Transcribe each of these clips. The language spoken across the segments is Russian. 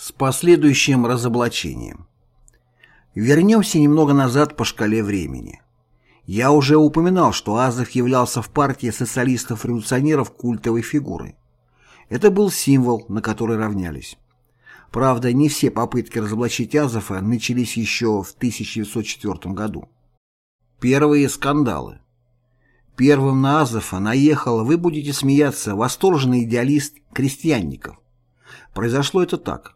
с последующим разоблачением. Вернемся немного назад по шкале времени. Я уже упоминал, что Азов являлся в партии социалистов-революционеров культовой фигурой. Это был символ, на который равнялись. Правда, не все попытки разоблачить Азова начались еще в 1904 году. Первые скандалы. Первым на Азова наехал, вы будете смеяться, восторженный идеалист крестьянников. Произошло это так.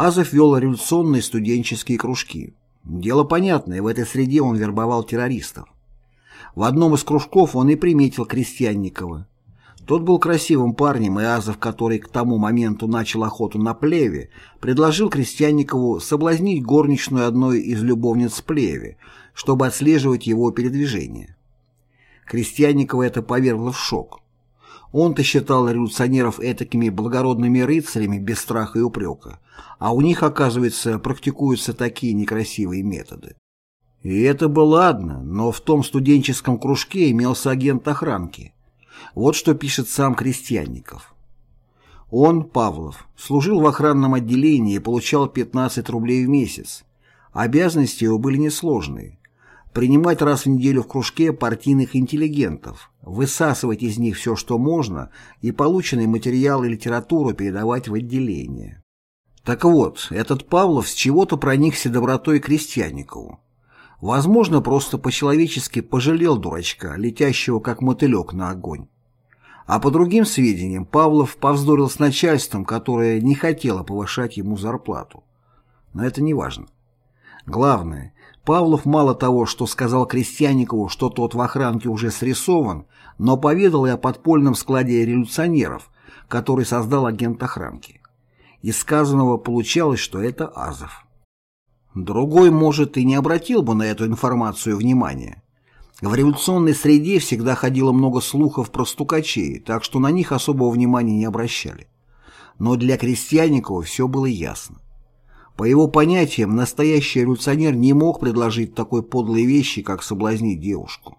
Азов вел революционные студенческие кружки. Дело понятное, в этой среде он вербовал террористов. В одном из кружков он и приметил Крестьянникова. Тот был красивым парнем, и Азов, который к тому моменту начал охоту на плеве, предложил Крестьянникову соблазнить горничную одной из любовниц плеве, чтобы отслеживать его передвижение. Крестьянникова это повергло в шок. Он-то считал революционеров этакими благородными рыцарями без страха и упрека, а у них, оказывается, практикуются такие некрасивые методы. И это было ладно, но в том студенческом кружке имелся агент охранки. Вот что пишет сам Крестьянников. Он, Павлов, служил в охранном отделении и получал 15 рублей в месяц. Обязанности его были несложные принимать раз в неделю в кружке партийных интеллигентов, высасывать из них все, что можно, и полученный материал и литературу передавать в отделение. Так вот, этот Павлов с чего-то проникся добротой крестьянникову. Возможно, просто по-человечески пожалел дурачка, летящего как мотылек на огонь. А по другим сведениям, Павлов повздорил с начальством, которое не хотело повышать ему зарплату. Но это не важно. Главное, Павлов мало того, что сказал Крестьянникову, что тот в охранке уже срисован, но поведал и о подпольном складе революционеров, который создал агент охранки. Из сказанного получалось, что это Азов. Другой, может, и не обратил бы на эту информацию внимания. В революционной среде всегда ходило много слухов про стукачей, так что на них особого внимания не обращали. Но для Крестьянникова все было ясно. По его понятиям, настоящий революционер не мог предложить такой подлой вещи, как соблазнить девушку.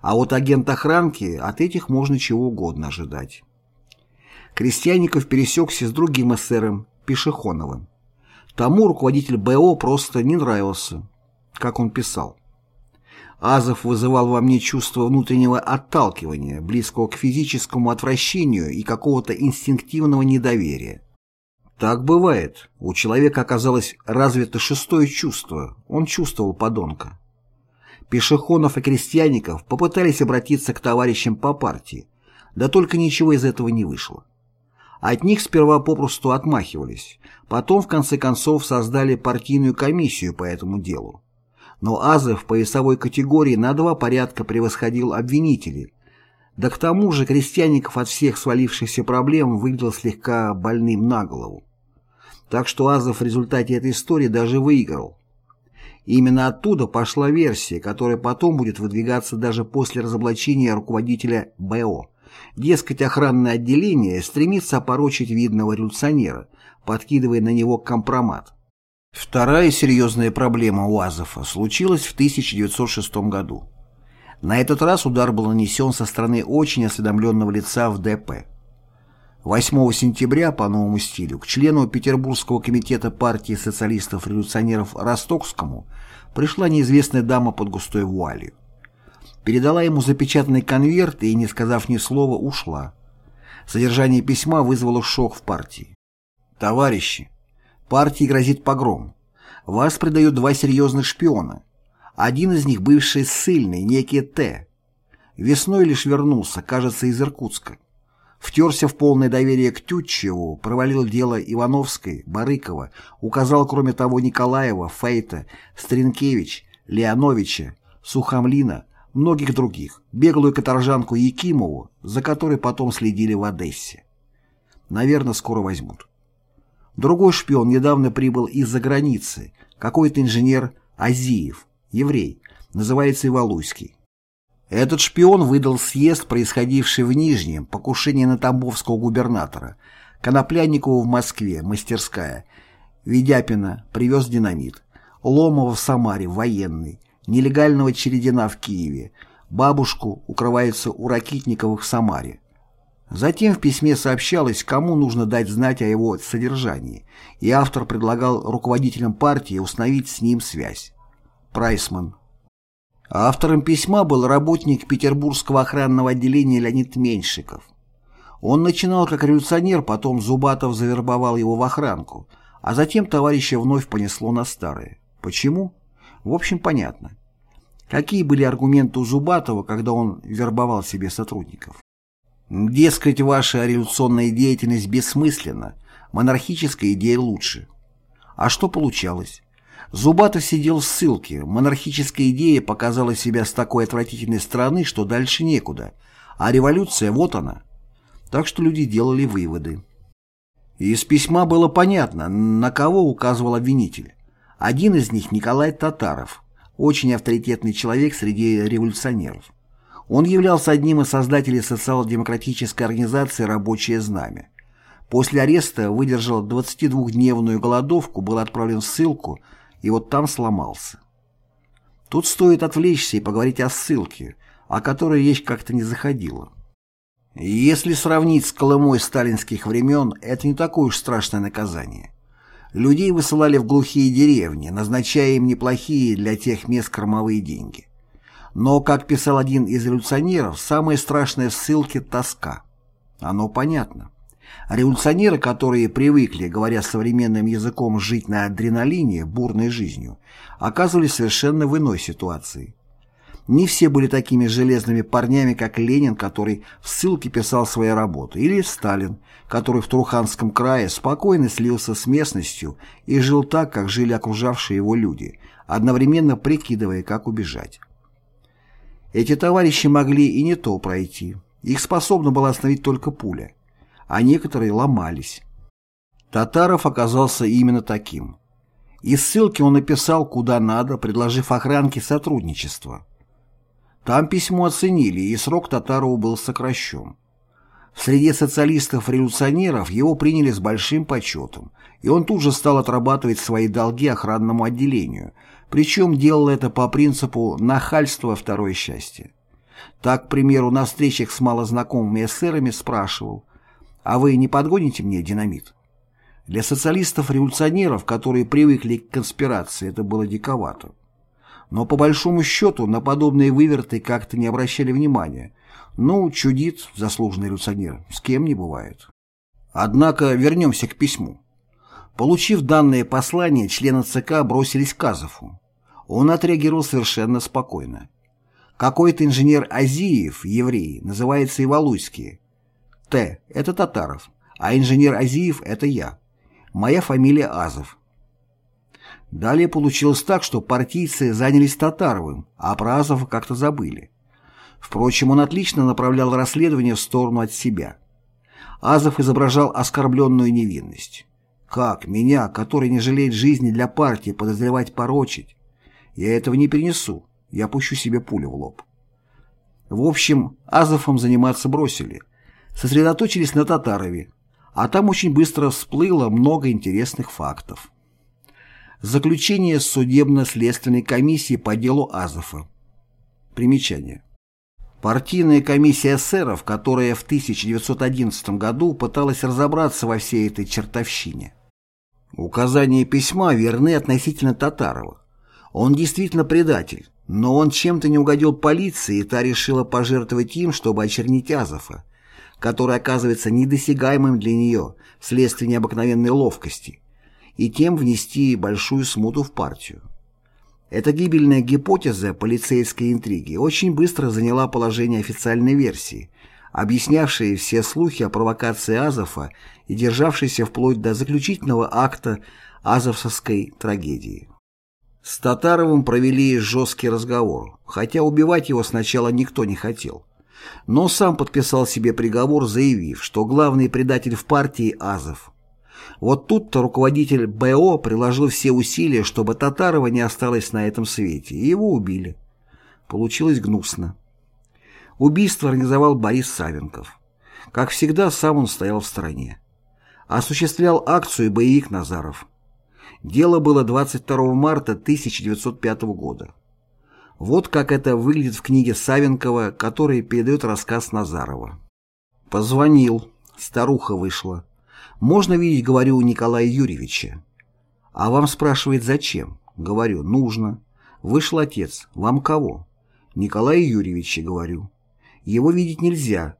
А вот агент охранки, от этих можно чего угодно ожидать. Крестьянников пересекся с другим эсером, Пешехоновым. Тому руководитель БО просто не нравился, как он писал. Азов вызывал во мне чувство внутреннего отталкивания, близкого к физическому отвращению и какого-то инстинктивного недоверия. Так бывает. У человека оказалось развито шестое чувство. Он чувствовал подонка. Пешехонов и крестьянников попытались обратиться к товарищам по партии, да только ничего из этого не вышло. От них сперва попросту отмахивались, потом в конце концов создали партийную комиссию по этому делу. Но Азов по весовой категории на два порядка превосходил обвинителей, да к тому же Крестьянников от всех свалившихся проблем выглядел слегка больным на голову. Так что Азов в результате этой истории даже выиграл. именно оттуда пошла версия, которая потом будет выдвигаться даже после разоблачения руководителя БО. Дескать, охранное отделение стремится опорочить видного революционера, подкидывая на него компромат. Вторая серьезная проблема у Азова случилась в 1906 году. На этот раз удар был нанесен со стороны очень осведомленного лица в ДП. 8 сентября по новому стилю к члену Петербургского комитета партии социалистов-революционеров Ростокскому пришла неизвестная дама под густой вуалью. Передала ему запечатанный конверт и, не сказав ни слова, ушла. Содержание письма вызвало шок в партии. «Товарищи, партии грозит погром. Вас предают два серьезных шпиона. Один из них бывший ссыльный, некий Т. Весной лишь вернулся, кажется, из Иркутска втерся в полное доверие к Тютчеву, провалил дело Ивановской, Барыкова, указал кроме того Николаева, Фейта, Стринкевич, Леоновича, Сухомлина, многих других, беглую каторжанку Якимову, за которой потом следили в Одессе. Наверное, скоро возьмут. Другой шпион недавно прибыл из-за границы, какой-то инженер Азиев, еврей, называется Ивалуйский. Этот шпион выдал съезд, происходивший в Нижнем, покушение на тамбовского губернатора, Коноплянникову в Москве, мастерская, Ведяпина привез динамит, Ломова в Самаре, военный, нелегального Чередина в Киеве, бабушку укрывается у Ракитниковых в Самаре. Затем в письме сообщалось, кому нужно дать знать о его содержании, и автор предлагал руководителям партии установить с ним связь. Прайсман. Автором письма был работник Петербургского охранного отделения Леонид Меньшиков. Он начинал как революционер, потом Зубатов завербовал его в охранку, а затем товарища вновь понесло на старое. Почему? В общем, понятно. Какие были аргументы у Зубатова, когда он вербовал себе сотрудников? Дескать, ваша революционная деятельность бессмысленна, монархическая идея лучше. А что получалось? Зубатов сидел в ссылке, монархическая идея показала себя с такой отвратительной стороны, что дальше некуда, а революция вот она. Так что люди делали выводы. Из письма было понятно, на кого указывал обвинитель. Один из них Николай Татаров, очень авторитетный человек среди революционеров. Он являлся одним из создателей социал-демократической организации «Рабочее знамя». После ареста выдержал 22-дневную голодовку, был отправлен в ссылку и вот там сломался. Тут стоит отвлечься и поговорить о ссылке, о которой речь как-то не заходила. Если сравнить с Колымой сталинских времен, это не такое уж страшное наказание. Людей высылали в глухие деревни, назначая им неплохие для тех мест кормовые деньги. Но, как писал один из революционеров, самое страшное в ссылке – тоска. Оно понятно. Революционеры, которые привыкли, говоря современным языком, жить на адреналине, бурной жизнью, оказывались совершенно в иной ситуации. Не все были такими железными парнями, как Ленин, который в ссылке писал свои работы, или Сталин, который в Труханском крае спокойно слился с местностью и жил так, как жили окружавшие его люди, одновременно прикидывая, как убежать. Эти товарищи могли и не то пройти. Их способна была остановить только пуля. А некоторые ломались. Татаров оказался именно таким. Из ссылки он написал куда надо, предложив охранке сотрудничество. Там письмо оценили, и срок Татарову был сокращен. В среде социалистов-революционеров его приняли с большим почетом, и он тут же стал отрабатывать свои долги охранному отделению, причем делал это по принципу «нахальство – второе счастье». Так, к примеру, на встречах с малознакомыми эсерами спрашивал «А вы не подгоните мне динамит?» Для социалистов-революционеров, которые привыкли к конспирации, это было диковато. Но по большому счету на подобные выверты как-то не обращали внимания. Ну, чудит заслуженный революционер, с кем не бывает. Однако вернемся к письму. Получив данное послание, члены ЦК бросились к Азову. Он отреагировал совершенно спокойно. Какой-то инженер Азиев, еврей, называется Ивалуйский. Т. Это Татаров. А инженер Азиев – это я. Моя фамилия Азов. Далее получилось так, что партийцы занялись Татаровым, а про Азова как-то забыли. Впрочем, он отлично направлял расследование в сторону от себя. Азов изображал оскорбленную невинность. Как меня, который не жалеет жизни для партии, подозревать порочить? Я этого не перенесу, я пущу себе пулю в лоб. В общем, Азовом заниматься бросили. Сосредоточились на Татарове, а там очень быстро всплыло много интересных фактов. Заключение судебно-следственной комиссии по делу Азова. Примечание. Партийная комиссия эсеров, которая в 1911 году пыталась разобраться во всей этой чертовщине. Указания письма верны относительно Татарова. Он действительно предатель, но он чем-то не угодил полиции, и та решила пожертвовать им, чтобы очернить Азова, который оказывается недосягаемым для нее вследствие необыкновенной ловкости, и тем внести большую смуту в партию. Эта гибельная гипотеза полицейской интриги очень быстро заняла положение официальной версии, объяснявшей все слухи о провокации Азова и державшейся вплоть до заключительного акта Азовской трагедии. С Татаровым провели жесткий разговор, хотя убивать его сначала никто не хотел. Но сам подписал себе приговор, заявив, что главный предатель в партии Азов. Вот тут-то руководитель БО приложил все усилия, чтобы Татарова не осталось на этом свете, и его убили. Получилось гнусно. Убийство организовал Борис Савенков. Как всегда, сам он стоял в стороне. Осуществлял акцию боевик Назаров. Дело было 22 марта 1905 года. Вот как это выглядит в книге Савенкова, который передает рассказ Назарова. Позвонил. Старуха вышла. «Можно видеть, говорю, Николая Юрьевича?» «А вам спрашивает, зачем?» Говорю, «Нужно». Вышел отец. «Вам кого?» «Николая Юрьевича», говорю. «Его видеть нельзя».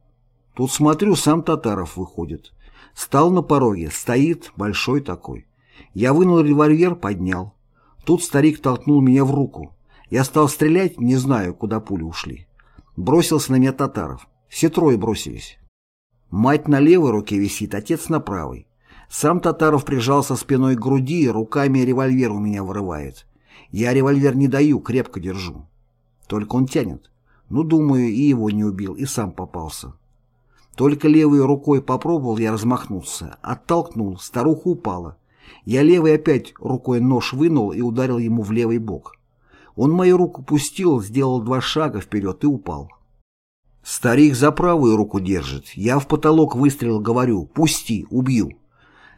Тут смотрю, сам Татаров выходит. Стал на пороге, стоит, большой такой. Я вынул револьвер, поднял. Тут старик толкнул меня в руку. Я стал стрелять, не знаю, куда пули ушли. Бросился на меня Татаров. Все трое бросились. Мать на левой руке висит, отец на правой. Сам Татаров прижался спиной к груди, руками револьвер у меня вырывает. Я револьвер не даю, крепко держу. Только он тянет. Ну, думаю, и его не убил, и сам попался. Только левой рукой попробовал я размахнуться. Оттолкнул, старуха упала. Я левой опять рукой нож вынул и ударил ему в левый бок. Он мою руку пустил, сделал два шага вперед и упал. Старик за правую руку держит. Я в потолок выстрелил, говорю, пусти, убью.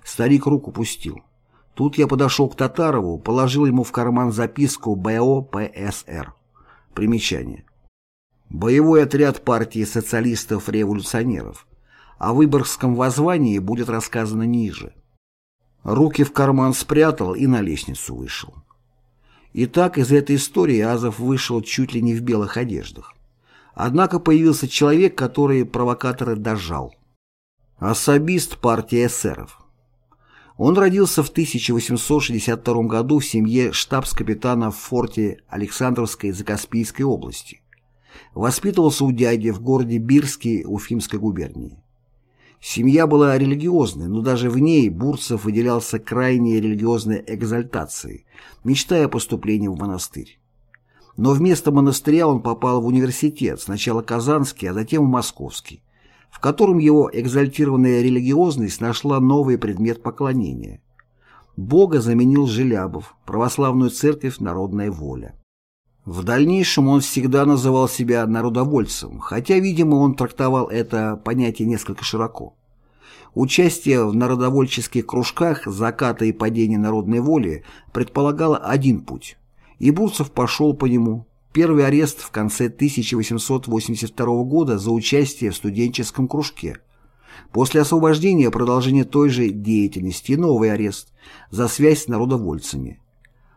Старик руку пустил. Тут я подошел к Татарову, положил ему в карман записку БО ПСР. Примечание. Боевой отряд партии социалистов-революционеров. О Выборгском воззвании будет рассказано ниже. Руки в карман спрятал и на лестницу вышел. Итак, из этой истории Азов вышел чуть ли не в белых одеждах. Однако появился человек, который провокатора дожал. Особист партии эсеров. Он родился в 1862 году в семье штабс-капитана в форте Александровской Закаспийской области. Воспитывался у дяди в городе Бирске Уфимской губернии. Семья была религиозной, но даже в ней Бурцев выделялся крайней религиозной экзальтацией, мечтая о поступлении в монастырь. Но вместо монастыря он попал в университет, сначала Казанский, а затем в Московский, в котором его экзальтированная религиозность нашла новый предмет поклонения. Бога заменил Желябов, православную церковь «Народная воля». В дальнейшем он всегда называл себя народовольцем, хотя, видимо, он трактовал это понятие несколько широко. Участие в народовольческих кружках заката и падения народной воли предполагало один путь и Бурцев пошел по нему. Первый арест в конце 1882 года за участие в студенческом кружке. После освобождения продолжение той же деятельности и новый арест за связь с народовольцами.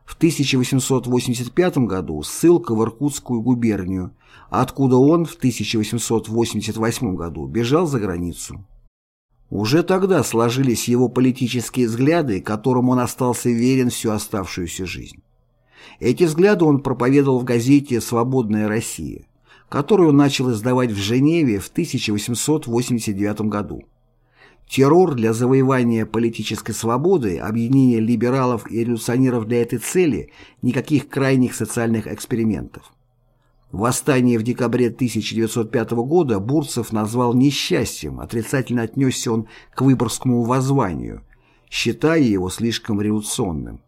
В 1885 году ссылка в Иркутскую губернию, откуда он в 1888 году бежал за границу. Уже тогда сложились его политические взгляды, которым он остался верен всю оставшуюся жизнь. Эти взгляды он проповедовал в газете «Свободная Россия», которую он начал издавать в Женеве в 1889 году. Террор для завоевания политической свободы, объединение либералов и революционеров для этой цели, никаких крайних социальных экспериментов. Восстание в декабре 1905 года Бурцев назвал несчастьем, отрицательно отнесся он к Выборгскому воззванию, считая его слишком революционным.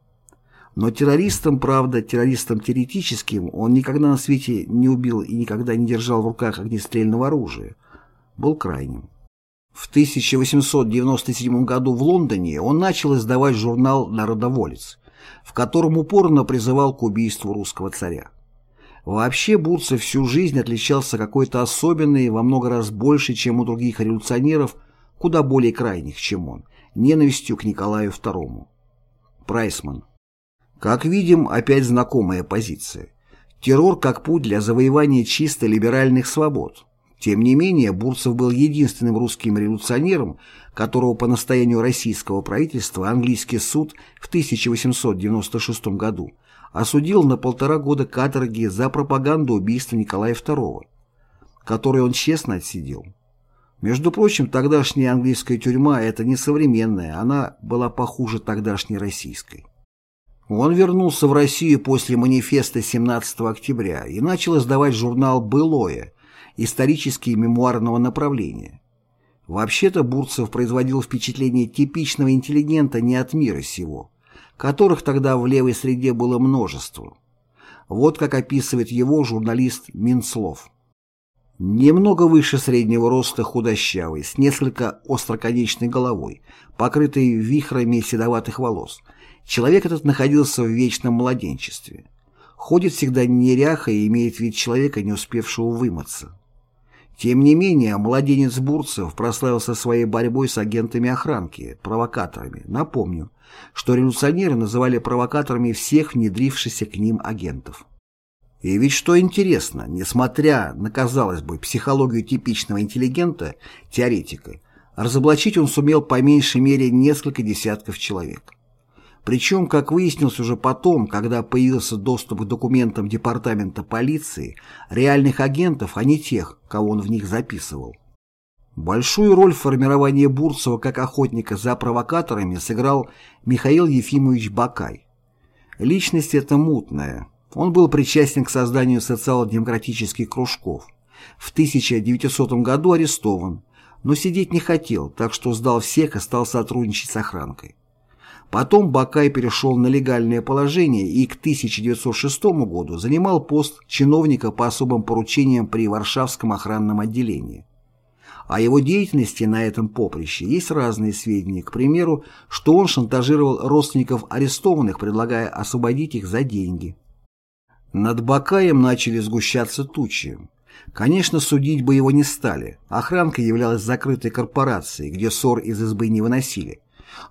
Но террористом, правда, террористом теоретическим, он никогда на свете не убил и никогда не держал в руках огнестрельного оружия. Был крайним. В 1897 году в Лондоне он начал издавать журнал «Народоволец», в котором упорно призывал к убийству русского царя. Вообще Бурцев всю жизнь отличался какой-то особенной, во много раз больше, чем у других революционеров, куда более крайних, чем он, ненавистью к Николаю II. Прайсман как видим, опять знакомая позиция. Террор как путь для завоевания чисто либеральных свобод. Тем не менее, Бурцев был единственным русским революционером, которого по настоянию российского правительства английский суд в 1896 году осудил на полтора года каторги за пропаганду убийства Николая II, который он честно отсидел. Между прочим, тогдашняя английская тюрьма – это не современная, она была похуже тогдашней российской. Он вернулся в Россию после манифеста 17 октября и начал издавать журнал «Былое», исторический мемуарного направления. Вообще-то Бурцев производил впечатление типичного интеллигента не от мира сего, которых тогда в левой среде было множество. Вот как описывает его журналист Минцлов. Немного выше среднего роста худощавый, с несколько остроконечной головой, покрытой вихрами седоватых волос – Человек этот находился в вечном младенчестве. Ходит всегда неряха и имеет вид человека, не успевшего вымыться. Тем не менее, младенец Бурцев прославился своей борьбой с агентами охранки, провокаторами. Напомню, что революционеры называли провокаторами всех внедрившихся к ним агентов. И ведь что интересно, несмотря на, казалось бы, психологию типичного интеллигента, теоретика, разоблачить он сумел по меньшей мере несколько десятков человек. Причем, как выяснилось уже потом, когда появился доступ к документам департамента полиции, реальных агентов, а не тех, кого он в них записывал. Большую роль в формировании Бурцева как охотника за провокаторами сыграл Михаил Ефимович Бакай. Личность эта мутная, он был причастен к созданию социал-демократических кружков. В 1900 году арестован, но сидеть не хотел, так что сдал всех и стал сотрудничать с охранкой. Потом Бакай перешел на легальное положение и к 1906 году занимал пост чиновника по особым поручениям при Варшавском охранном отделении. О его деятельности на этом поприще есть разные сведения, к примеру, что он шантажировал родственников арестованных, предлагая освободить их за деньги. Над Бакаем начали сгущаться тучи. Конечно, судить бы его не стали. Охранка являлась закрытой корпорацией, где ссор из избы не выносили.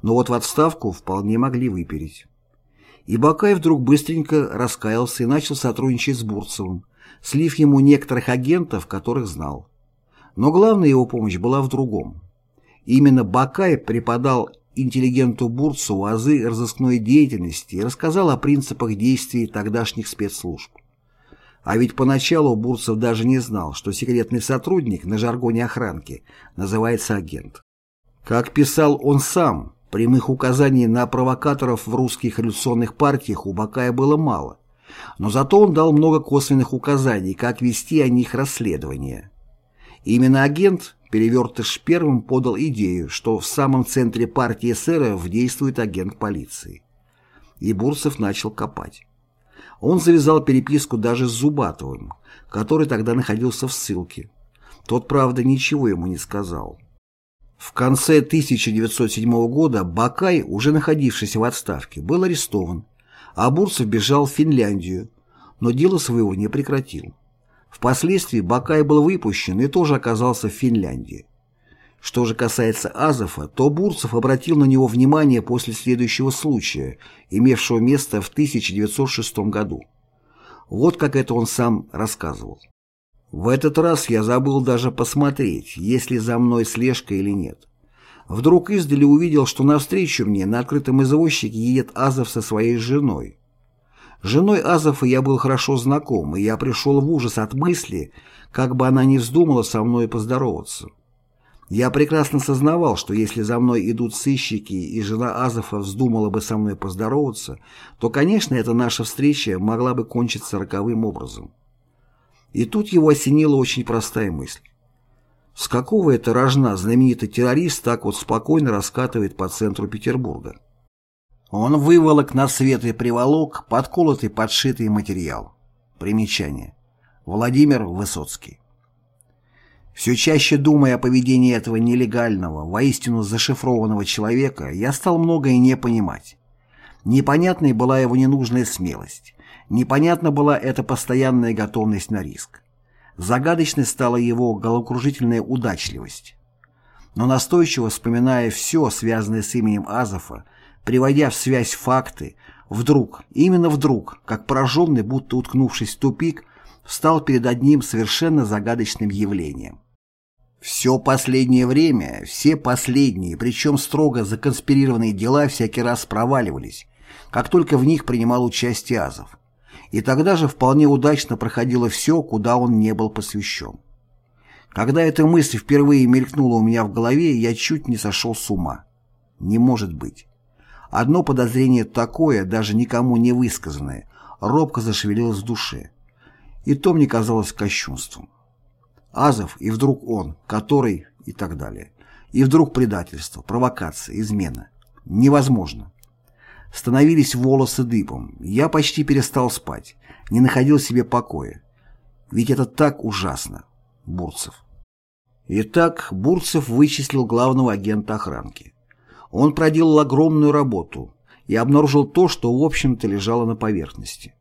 Но вот в отставку вполне могли выпереть. И Бакай вдруг быстренько раскаялся и начал сотрудничать с Бурцевым, слив ему некоторых агентов, которых знал. Но главная его помощь была в другом. Именно Бакай преподал интеллигенту Бурцу азы разыскной деятельности и рассказал о принципах действий тогдашних спецслужб. А ведь поначалу Бурцев даже не знал, что секретный сотрудник на жаргоне охранки называется агент. Как писал он сам, прямых указаний на провокаторов в русских революционных партиях у Бакая было мало, но зато он дал много косвенных указаний, как вести о них расследование. Именно агент Перевертыш первым подал идею, что в самом центре партии эсеров действует агент полиции. И Бурцев начал копать. Он завязал переписку даже с Зубатовым, который тогда находился в ссылке. Тот, правда, ничего ему не сказал. В конце 1907 года Бакай, уже находившийся в отставке, был арестован, а Бурцев бежал в Финляндию, но дело своего не прекратил. Впоследствии Бакай был выпущен и тоже оказался в Финляндии. Что же касается Азова, то Бурцев обратил на него внимание после следующего случая, имевшего место в 1906 году. Вот как это он сам рассказывал. В этот раз я забыл даже посмотреть, есть ли за мной слежка или нет. Вдруг издали увидел, что навстречу мне на открытом извозчике едет Азов со своей женой. женой Азова я был хорошо знаком, и я пришел в ужас от мысли, как бы она ни вздумала со мной поздороваться. Я прекрасно сознавал, что если за мной идут сыщики и жена Азова вздумала бы со мной поздороваться, то, конечно, эта наша встреча могла бы кончиться роковым образом. И тут его осенила очень простая мысль. С какого это рожна знаменитый террорист так вот спокойно раскатывает по центру Петербурга? Он выволок на свет и приволок подколотый подшитый материал. Примечание. Владимир Высоцкий. Все чаще думая о поведении этого нелегального, воистину зашифрованного человека, я стал многое не понимать. Непонятной была его ненужная смелость. Непонятна была эта постоянная готовность на риск. Загадочной стала его головокружительная удачливость. Но настойчиво вспоминая все, связанное с именем Азофа, приводя в связь факты, вдруг, именно вдруг, как пораженный, будто уткнувшись в тупик, встал перед одним совершенно загадочным явлением. Все последнее время, все последние, причем строго законспирированные дела всякий раз проваливались, как только в них принимал участие Азов и тогда же вполне удачно проходило все, куда он не был посвящен. Когда эта мысль впервые мелькнула у меня в голове, я чуть не сошел с ума. Не может быть. Одно подозрение такое, даже никому не высказанное, робко зашевелилось в душе. И то мне казалось кощунством. Азов и вдруг он, который и так далее. И вдруг предательство, провокация, измена. Невозможно. Становились волосы дыбом. Я почти перестал спать. Не находил себе покоя. Ведь это так ужасно. Бурцев. Итак, Бурцев вычислил главного агента охранки. Он проделал огромную работу и обнаружил то, что в общем-то лежало на поверхности.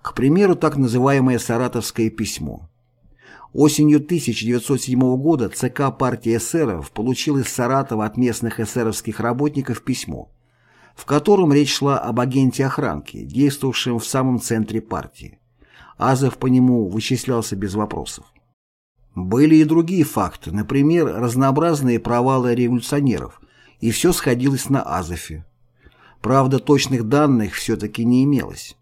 К примеру, так называемое «Саратовское письмо». Осенью 1907 года ЦК партии эсеров получил из Саратова от местных эсеровских работников письмо, в котором речь шла об агенте охранки, действовавшем в самом центре партии. Азов по нему вычислялся без вопросов. Были и другие факты, например, разнообразные провалы революционеров, и все сходилось на Азове. Правда, точных данных все-таки не имелось.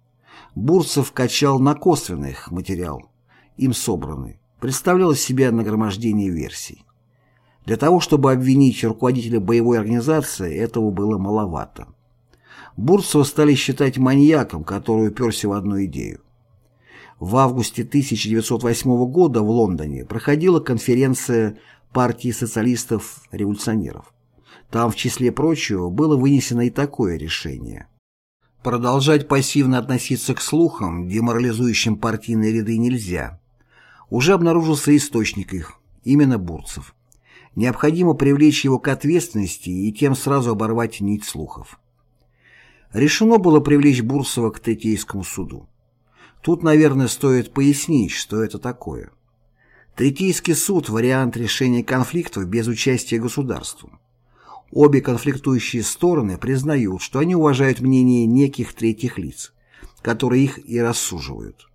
Бурцев качал на косвенных материал, им собранный, представлял из себя нагромождение версий. Для того, чтобы обвинить руководителя боевой организации, этого было маловато. Бурцева стали считать маньяком, который уперся в одну идею. В августе 1908 года в Лондоне проходила конференция партии социалистов-революционеров. Там, в числе прочего, было вынесено и такое решение. Продолжать пассивно относиться к слухам, деморализующим партийные ряды, нельзя. Уже обнаружился источник их, именно Бурцев. Необходимо привлечь его к ответственности и тем сразу оборвать нить слухов. Решено было привлечь Бурцева к Третейскому суду. Тут, наверное, стоит пояснить, что это такое. Третейский суд – вариант решения конфликтов без участия государства. Обе конфликтующие стороны признают, что они уважают мнение неких третьих лиц, которые их и рассуживают.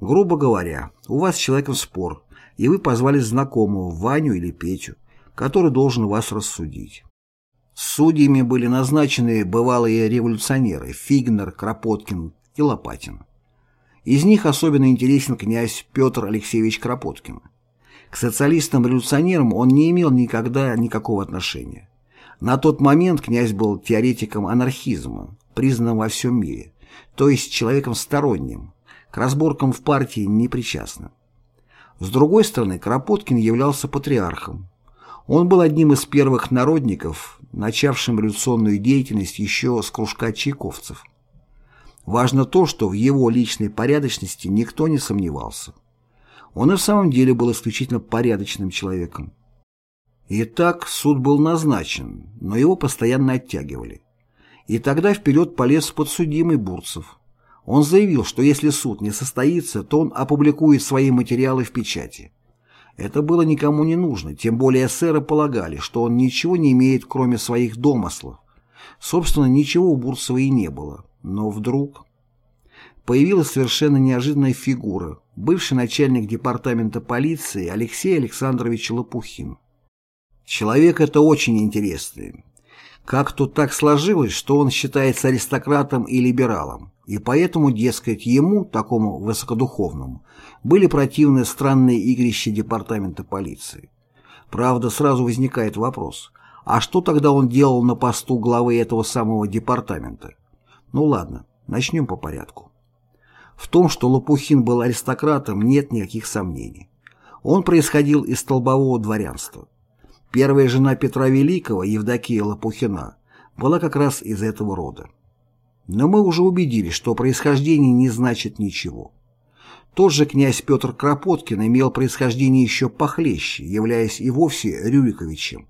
Грубо говоря, у вас с человеком спор, и вы позвали знакомого, Ваню или Петю, который должен вас рассудить. Судьями были назначены бывалые революционеры Фигнер, Кропоткин и Лопатин. Из них особенно интересен князь Петр Алексеевич Кропоткин. К социалистам-революционерам он не имел никогда никакого отношения. На тот момент князь был теоретиком анархизма, признанным во всем мире, то есть человеком сторонним, к разборкам в партии не причастным. С другой стороны, Кропоткин являлся патриархом. Он был одним из первых народников, начавшим революционную деятельность еще с кружка чайковцев. Важно то, что в его личной порядочности никто не сомневался. Он и в самом деле был исключительно порядочным человеком. Итак, суд был назначен, но его постоянно оттягивали. И тогда вперед полез подсудимый Бурцев. Он заявил, что если суд не состоится, то он опубликует свои материалы в печати. Это было никому не нужно, тем более эсеры полагали, что он ничего не имеет, кроме своих домыслов. Собственно, ничего у Бурцева и не было. Но вдруг... Появилась совершенно неожиданная фигура, бывший начальник департамента полиции Алексей Александрович Лопухин. Человек это очень интересный. Как тут так сложилось, что он считается аристократом и либералом, и поэтому, дескать, ему, такому высокодуховному, были противны странные игрища департамента полиции. Правда, сразу возникает вопрос, а что тогда он делал на посту главы этого самого департамента? Ну ладно, начнем по порядку. В том, что Лопухин был аристократом, нет никаких сомнений. Он происходил из столбового дворянства. Первая жена Петра Великого, Евдокия Лопухина, была как раз из этого рода. Но мы уже убедились, что происхождение не значит ничего. Тот же князь Петр Кропоткин имел происхождение еще похлеще, являясь и вовсе Рюриковичем,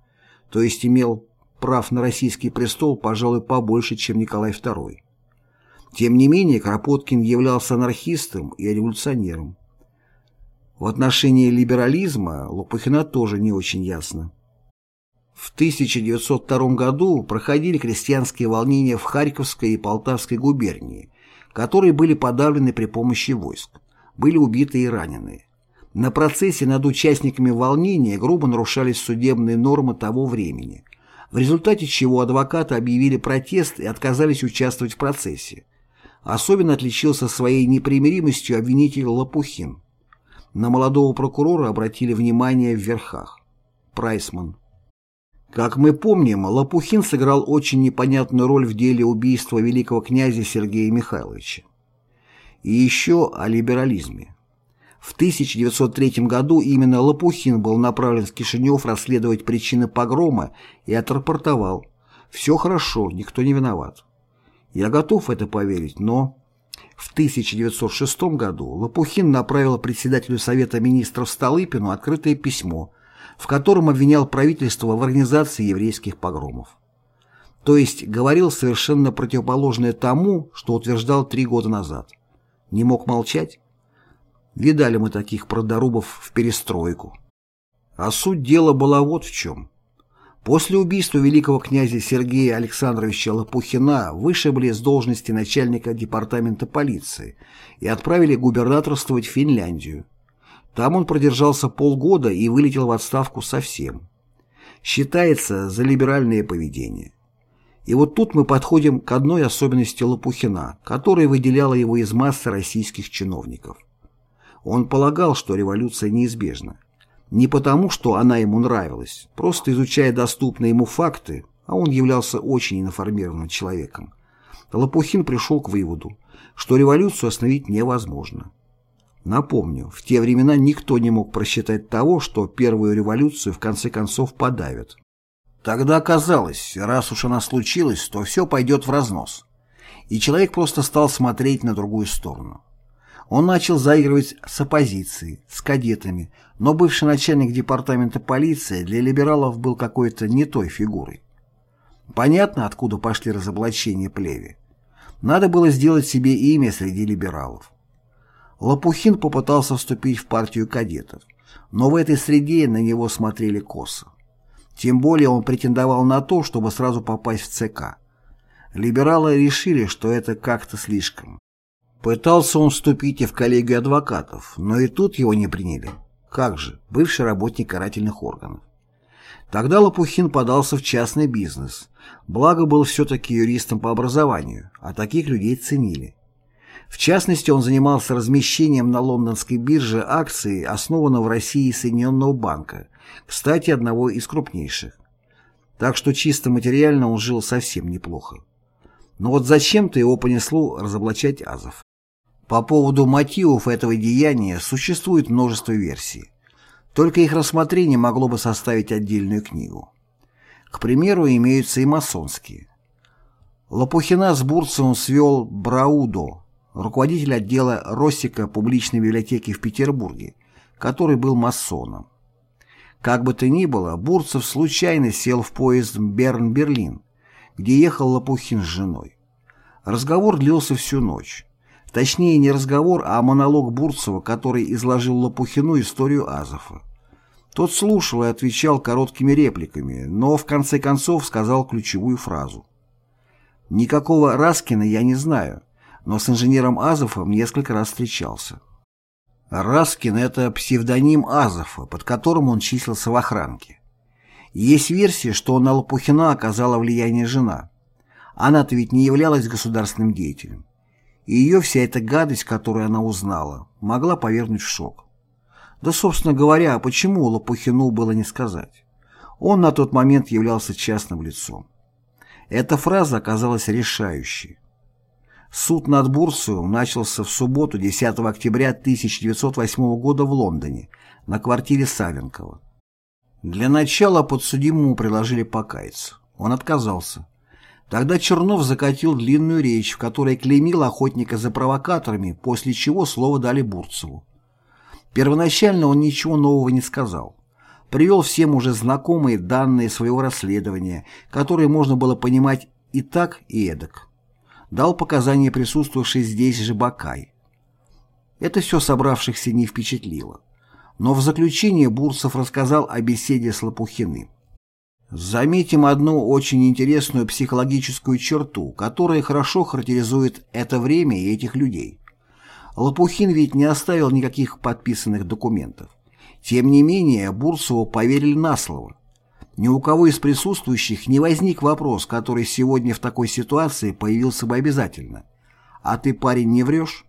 то есть имел прав на российский престол, пожалуй, побольше, чем Николай II. Тем не менее, Кропоткин являлся анархистом и революционером. В отношении либерализма Лопухина тоже не очень ясно. В 1902 году проходили крестьянские волнения в Харьковской и Полтавской губернии, которые были подавлены при помощи войск. Были убиты и ранены. На процессе над участниками волнения грубо нарушались судебные нормы того времени, в результате чего адвокаты объявили протест и отказались участвовать в процессе. Особенно отличился своей непримиримостью обвинитель Лопухин. На молодого прокурора обратили внимание в верхах. Прайсман. Как мы помним, Лопухин сыграл очень непонятную роль в деле убийства великого князя Сергея Михайловича. И еще о либерализме. В 1903 году именно Лопухин был направлен в Кишинев расследовать причины погрома и отрапортовал. Все хорошо, никто не виноват. Я готов это поверить, но... В 1906 году Лопухин направил председателю Совета министров Столыпину открытое письмо, в котором обвинял правительство в организации еврейских погромов. То есть говорил совершенно противоположное тому, что утверждал три года назад. Не мог молчать? Видали мы таких продорубов в перестройку. А суть дела была вот в чем. После убийства великого князя Сергея Александровича Лопухина вышибли с должности начальника департамента полиции и отправили губернаторствовать в Финляндию. Там он продержался полгода и вылетел в отставку совсем. Считается за либеральное поведение. И вот тут мы подходим к одной особенности Лопухина, которая выделяла его из массы российских чиновников. Он полагал, что революция неизбежна. Не потому, что она ему нравилась, просто изучая доступные ему факты, а он являлся очень информированным человеком, Лопухин пришел к выводу, что революцию остановить невозможно. Напомню, в те времена никто не мог просчитать того, что первую революцию в конце концов подавят. Тогда казалось, раз уж она случилась, то все пойдет в разнос. И человек просто стал смотреть на другую сторону. Он начал заигрывать с оппозицией, с кадетами, но бывший начальник департамента полиции для либералов был какой-то не той фигурой. Понятно, откуда пошли разоблачения Плеви. Надо было сделать себе имя среди либералов. Лопухин попытался вступить в партию кадетов, но в этой среде на него смотрели косо. Тем более он претендовал на то, чтобы сразу попасть в ЦК. Либералы решили, что это как-то слишком. Пытался он вступить и в коллегию адвокатов, но и тут его не приняли. Как же, бывший работник карательных органов. Тогда Лопухин подался в частный бизнес. Благо был все-таки юристом по образованию, а таких людей ценили. В частности, он занимался размещением на лондонской бирже акций, основанного в России Соединенного банка, кстати, одного из крупнейших. Так что чисто материально он жил совсем неплохо. Но вот зачем-то его понесло разоблачать Азов. По поводу мотивов этого деяния существует множество версий. Только их рассмотрение могло бы составить отдельную книгу. К примеру, имеются и масонские. Лопухина с Бурцевым свел Браудо, руководитель отдела Россика публичной библиотеки в Петербурге, который был масоном. Как бы то ни было, Бурцев случайно сел в поезд Берн-Берлин, где ехал Лопухин с женой. Разговор длился всю ночь. Точнее, не разговор, а монолог Бурцева, который изложил Лопухину историю Азова. Тот слушал и отвечал короткими репликами, но в конце концов сказал ключевую фразу. «Никакого Раскина я не знаю, но с инженером Азовым несколько раз встречался». Раскин – это псевдоним Азова, под которым он числился в охранке. Есть версия, что на Лопухина оказала влияние жена. Она-то ведь не являлась государственным деятелем и ее вся эта гадость, которую она узнала, могла повергнуть в шок. Да, собственно говоря, почему Лопухину было не сказать? Он на тот момент являлся частным лицом. Эта фраза оказалась решающей. Суд над Бурсовым начался в субботу 10 октября 1908 года в Лондоне на квартире Савенкова. Для начала подсудимому предложили покаяться. Он отказался. Тогда Чернов закатил длинную речь, в которой клеймил охотника за провокаторами, после чего слово дали Бурцеву. Первоначально он ничего нового не сказал. Привел всем уже знакомые данные своего расследования, которые можно было понимать и так, и эдак. Дал показания присутствовавшей здесь же Бакай. Это все собравшихся не впечатлило. Но в заключение Бурцев рассказал о беседе с Лопухиным. Заметим одну очень интересную психологическую черту, которая хорошо характеризует это время и этих людей. Лопухин ведь не оставил никаких подписанных документов. Тем не менее, Бурцеву поверили на слово. Ни у кого из присутствующих не возник вопрос, который сегодня в такой ситуации появился бы обязательно. «А ты, парень, не врешь?»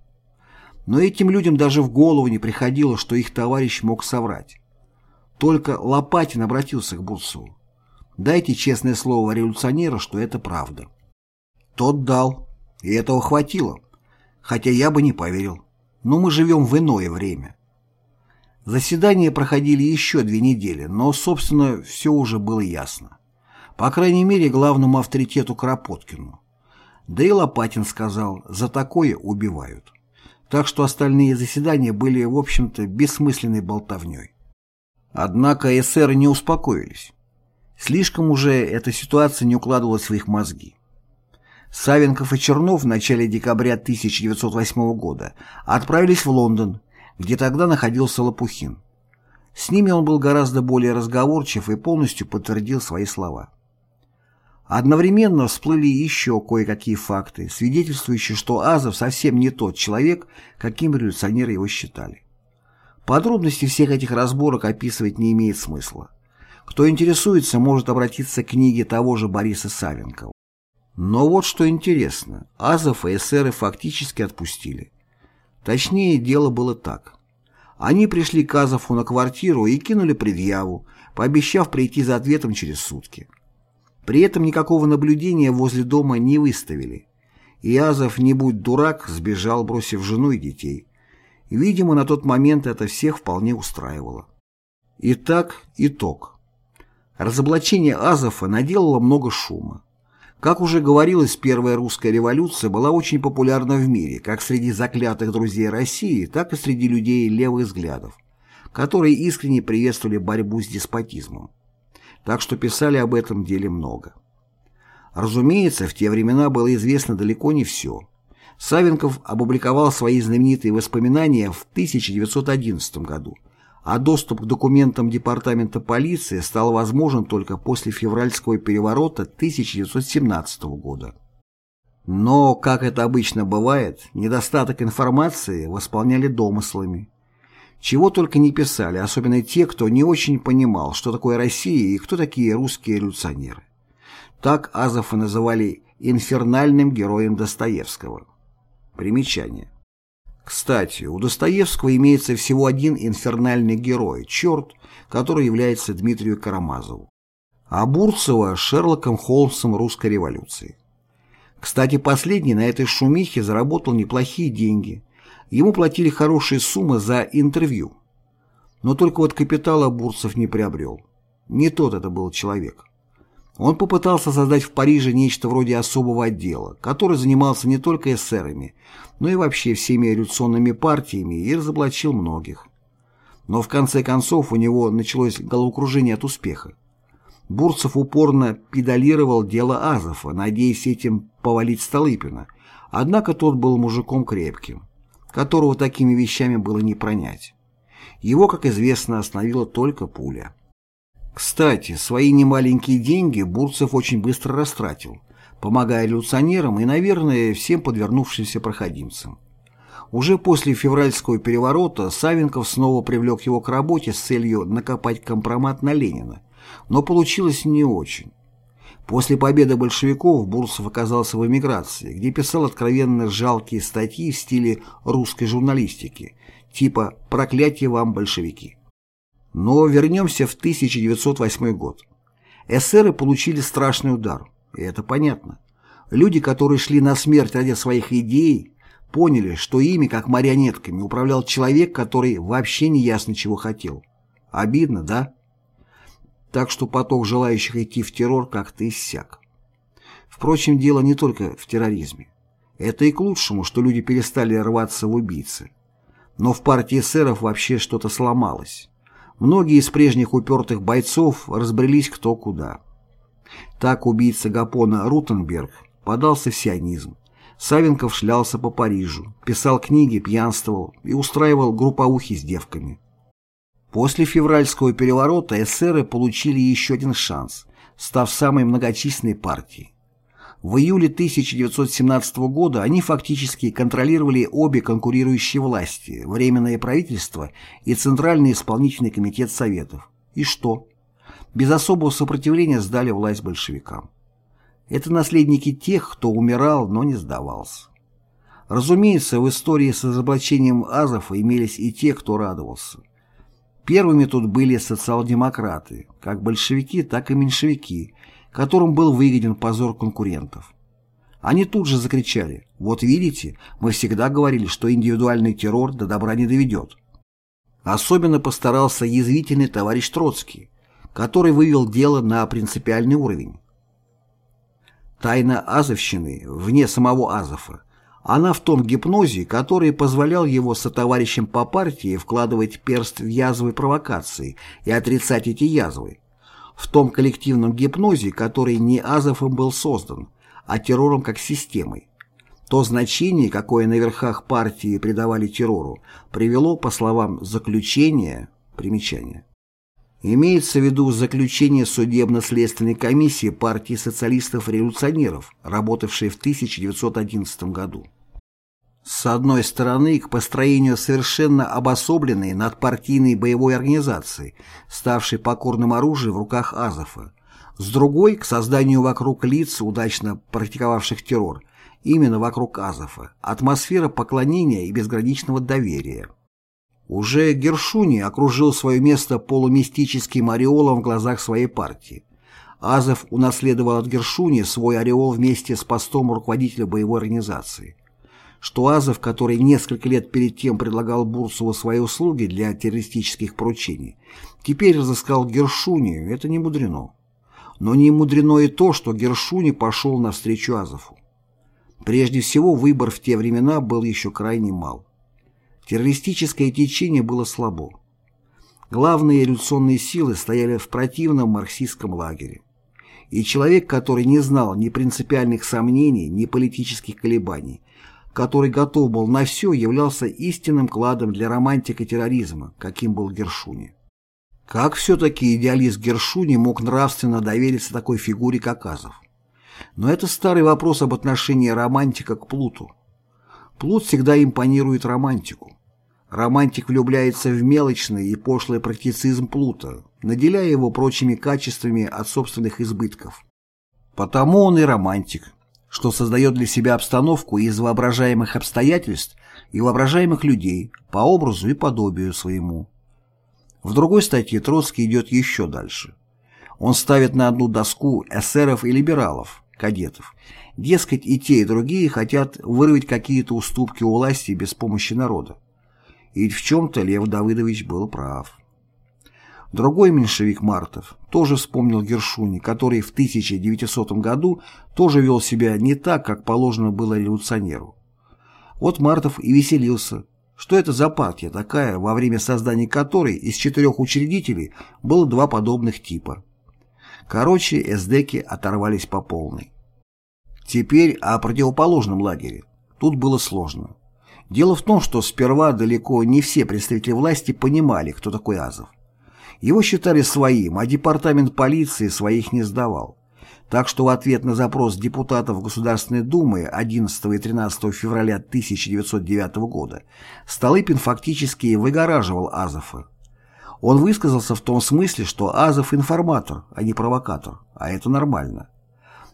Но этим людям даже в голову не приходило, что их товарищ мог соврать. Только Лопатин обратился к Бурцеву. Дайте честное слово революционеру, что это правда. Тот дал, и этого хватило. Хотя я бы не поверил. Но мы живем в иное время. Заседания проходили еще две недели, но, собственно, все уже было ясно. По крайней мере, главному авторитету Кропоткину. Да и Лопатин сказал, за такое убивают. Так что остальные заседания были, в общем-то, бессмысленной болтовней. Однако эсеры не успокоились. Слишком уже эта ситуация не укладывалась в их мозги. Савенков и Чернов в начале декабря 1908 года отправились в Лондон, где тогда находился Лопухин. С ними он был гораздо более разговорчив и полностью подтвердил свои слова. Одновременно всплыли еще кое-какие факты, свидетельствующие, что Азов совсем не тот человек, каким революционеры его считали. Подробности всех этих разборок описывать не имеет смысла. Кто интересуется, может обратиться к книге того же Бориса Савенкова. Но вот что интересно, Азов и эсеры фактически отпустили. Точнее, дело было так. Они пришли к Азову на квартиру и кинули предъяву, пообещав прийти за ответом через сутки. При этом никакого наблюдения возле дома не выставили. И Азов, не будь дурак, сбежал, бросив жену и детей. Видимо, на тот момент это всех вполне устраивало. Итак, итог. Разоблачение Азова наделало много шума. Как уже говорилось, первая русская революция была очень популярна в мире, как среди заклятых друзей России, так и среди людей левых взглядов, которые искренне приветствовали борьбу с деспотизмом. Так что писали об этом деле много. Разумеется, в те времена было известно далеко не все. Савенков опубликовал свои знаменитые воспоминания в 1911 году – а доступ к документам Департамента полиции стал возможен только после февральского переворота 1917 года. Но, как это обычно бывает, недостаток информации восполняли домыслами. Чего только не писали, особенно те, кто не очень понимал, что такое Россия и кто такие русские революционеры. Так Азова называли инфернальным героем Достоевского. Примечание. Кстати, у Достоевского имеется всего один инфернальный герой – черт, который является Дмитрию Карамазову. А Бурцева – Шерлоком Холмсом русской революции. Кстати, последний на этой шумихе заработал неплохие деньги. Ему платили хорошие суммы за интервью. Но только вот капитала Бурцев не приобрел. Не тот это был человек. Он попытался создать в Париже нечто вроде особого отдела, который занимался не только эсерами, но и вообще всеми революционными партиями и разоблачил многих. Но в конце концов у него началось головокружение от успеха. Бурцев упорно педалировал дело Азова, надеясь этим повалить Столыпина, однако тот был мужиком крепким, которого такими вещами было не пронять. Его, как известно, остановила только пуля. Кстати, свои немаленькие деньги Бурцев очень быстро растратил, помогая революционерам и, наверное, всем подвернувшимся проходимцам. Уже после февральского переворота Савенков снова привлек его к работе с целью накопать компромат на Ленина, но получилось не очень. После победы большевиков Бурцев оказался в эмиграции, где писал откровенно жалкие статьи в стиле русской журналистики, типа «Проклятие вам, большевики». Но вернемся в 1908 год. Эсеры получили страшный удар, и это понятно. Люди, которые шли на смерть ради своих идей, поняли, что ими, как марионетками, управлял человек, который вообще не ясно чего хотел. Обидно, да? Так что поток желающих идти в террор как-то иссяк. Впрочем, дело не только в терроризме. Это и к лучшему, что люди перестали рваться в убийцы. Но в партии эсеров вообще что-то сломалось. Многие из прежних упертых бойцов разбрелись кто куда. Так убийца Гапона Рутенберг подался в сионизм. Савенков шлялся по Парижу, писал книги, пьянствовал и устраивал групповухи с девками. После февральского переворота эсеры получили еще один шанс, став самой многочисленной партией. В июле 1917 года они фактически контролировали обе конкурирующие власти, Временное правительство и Центральный исполнительный комитет Советов. И что? Без особого сопротивления сдали власть большевикам. Это наследники тех, кто умирал, но не сдавался. Разумеется, в истории с разоблачением Азова имелись и те, кто радовался. Первыми тут были социал-демократы, как большевики, так и меньшевики, которым был выгоден позор конкурентов. Они тут же закричали «Вот видите, мы всегда говорили, что индивидуальный террор до добра не доведет». Особенно постарался язвительный товарищ Троцкий, который вывел дело на принципиальный уровень. Тайна азовщины, вне самого Азова, она в том гипнозе, который позволял его сотоварищам по партии вкладывать перст в язвы провокации и отрицать эти язвы, в том коллективном гипнозе, который не Азовым был создан, а террором как системой. То значение, какое на верхах партии придавали террору, привело, по словам заключения, примечания. Имеется в виду заключение судебно-следственной комиссии партии социалистов-революционеров, работавшей в 1911 году. С одной стороны, к построению совершенно обособленной надпартийной боевой организации, ставшей покорным оружием в руках Азова, с другой – к созданию вокруг лиц, удачно практиковавших террор, именно вокруг Азова, атмосфера поклонения и безграничного доверия. Уже Гершуни окружил свое место полумистическим ореолом в глазах своей партии. Азов унаследовал от Гершуни свой ореол вместе с постом руководителя боевой организации. Что Азов, который несколько лет перед тем предлагал Бурсову свои услуги для террористических поручений, теперь разыскал Гершуни, это не мудрено. Но не мудрено и то, что Гершуни пошел навстречу Азову. Прежде всего, выбор в те времена был еще крайне мал. Террористическое течение было слабо. Главные революционные силы стояли в противном марксистском лагере. И человек, который не знал ни принципиальных сомнений, ни политических колебаний, который готов был на все, являлся истинным кладом для романтика терроризма, каким был Гершуни. Как все-таки идеалист Гершуни мог нравственно довериться такой фигуре, как Азов? Но это старый вопрос об отношении романтика к Плуту. Плут всегда импонирует романтику. Романтик влюбляется в мелочный и пошлый практицизм Плута, наделяя его прочими качествами от собственных избытков. Потому он и романтик, что создает для себя обстановку из воображаемых обстоятельств и воображаемых людей по образу и подобию своему. В другой статье Троцкий идет еще дальше. Он ставит на одну доску эсеров и либералов, кадетов. Дескать, и те, и другие хотят вырвать какие-то уступки у власти без помощи народа. И в чем-то Лев Давыдович был прав. Другой меньшевик Мартов тоже вспомнил Гершуни, который в 1900 году тоже вел себя не так, как положено было революционеру. Вот Мартов и веселился, что это за партия такая, во время создания которой из четырех учредителей было два подобных типа. Короче, эсдеки оторвались по полной. Теперь о противоположном лагере. Тут было сложно. Дело в том, что сперва далеко не все представители власти понимали, кто такой Азов. Его считали своим, а департамент полиции своих не сдавал. Так что в ответ на запрос депутатов Государственной Думы 11 и 13 февраля 1909 года Столыпин фактически выгораживал Азова. Он высказался в том смысле, что Азов информатор, а не провокатор, а это нормально.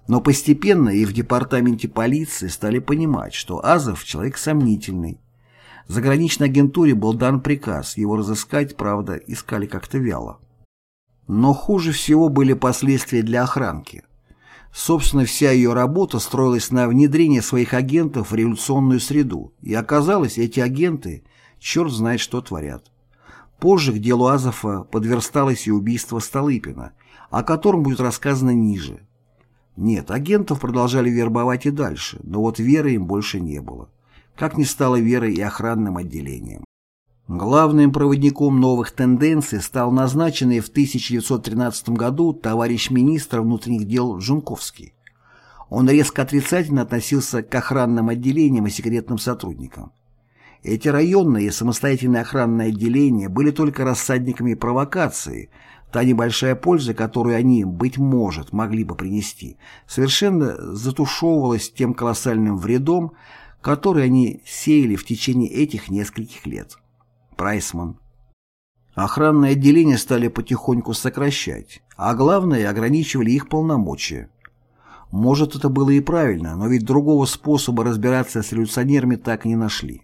Но постепенно и в департаменте полиции стали понимать, что Азов человек сомнительный. Заграничной агентуре был дан приказ, его разыскать, правда, искали как-то вяло. Но хуже всего были последствия для охранки. Собственно, вся ее работа строилась на внедрении своих агентов в революционную среду, и оказалось, эти агенты черт знает что творят. Позже к делу Азова подверсталось и убийство Столыпина, о котором будет рассказано ниже. Нет, агентов продолжали вербовать и дальше, но вот веры им больше не было. Как не стало верой и охранным отделением. Главным проводником новых тенденций стал назначенный в 1913 году товарищ министра внутренних дел Жунковский. Он резко отрицательно относился к охранным отделениям и секретным сотрудникам. Эти районные и самостоятельные охранные отделения были только рассадниками провокации, та небольшая польза, которую они, быть может, могли бы принести, совершенно затушевывалась тем колоссальным вредом, который они сеяли в течение этих нескольких лет. Прайсман. Охранные отделения стали потихоньку сокращать, а главное, ограничивали их полномочия. Может, это было и правильно, но ведь другого способа разбираться с революционерами так и не нашли.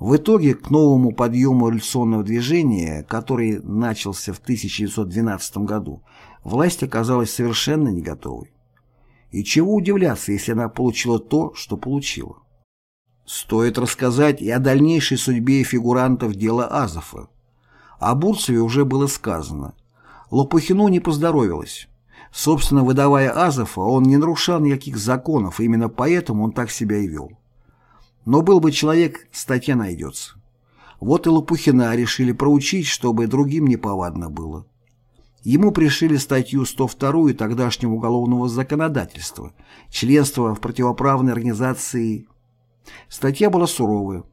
В итоге к новому подъему революционного движения, который начался в 1912 году, власть оказалась совершенно не готовой. И чего удивляться, если она получила то, что получила. Стоит рассказать и о дальнейшей судьбе фигурантов дела Азова. О Бурцеве уже было сказано. Лопухину не поздоровилось. Собственно, выдавая Азова, он не нарушал никаких законов, именно поэтому он так себя и вел. Но был бы человек, статья найдется. Вот и Лопухина решили проучить, чтобы другим неповадно было. Ему пришили статью 102 тогдашнего уголовного законодательства «Членство в противоправной организации Статья была суровая.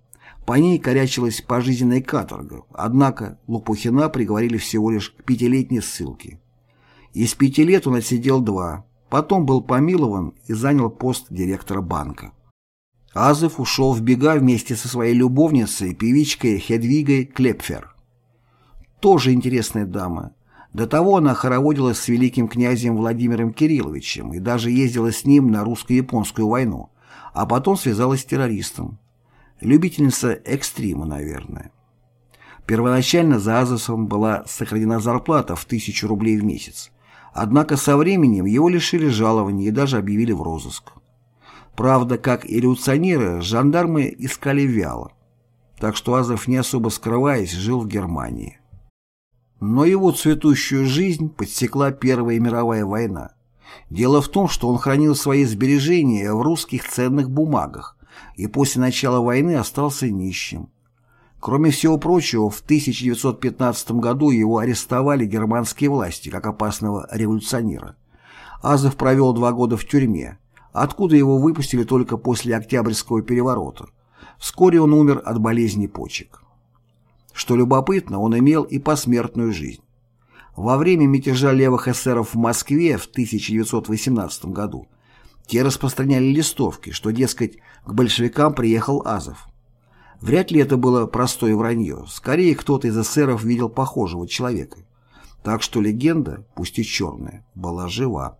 По ней корячилась пожизненная каторга, однако Лопухина приговорили всего лишь к пятилетней ссылке. Из пяти лет он отсидел два, потом был помилован и занял пост директора банка. Азов ушел в бега вместе со своей любовницей, певичкой Хедвигой Клепфер. Тоже интересная дама. До того она хороводилась с великим князем Владимиром Кирилловичем и даже ездила с ним на русско-японскую войну, а потом связалась с террористом. Любительница экстрима, наверное. Первоначально за Азовцем была сохранена зарплата в тысячу рублей в месяц. Однако со временем его лишили жалования и даже объявили в розыск. Правда, как и революционеры, жандармы искали вяло. Так что Азов, не особо скрываясь, жил в Германии. Но его цветущую жизнь подсекла Первая мировая война. Дело в том, что он хранил свои сбережения в русских ценных бумагах, и после начала войны остался нищим. Кроме всего прочего, в 1915 году его арестовали германские власти как опасного революционера. Азов провел два года в тюрьме, откуда его выпустили только после Октябрьского переворота. Вскоре он умер от болезни почек. Что любопытно, он имел и посмертную жизнь. Во время мятежа левых эсеров в Москве в 1918 году те распространяли листовки, что, дескать, к большевикам приехал Азов. Вряд ли это было простое вранье. Скорее, кто-то из эсеров видел похожего человека. Так что легенда, пусть и черная, была жива.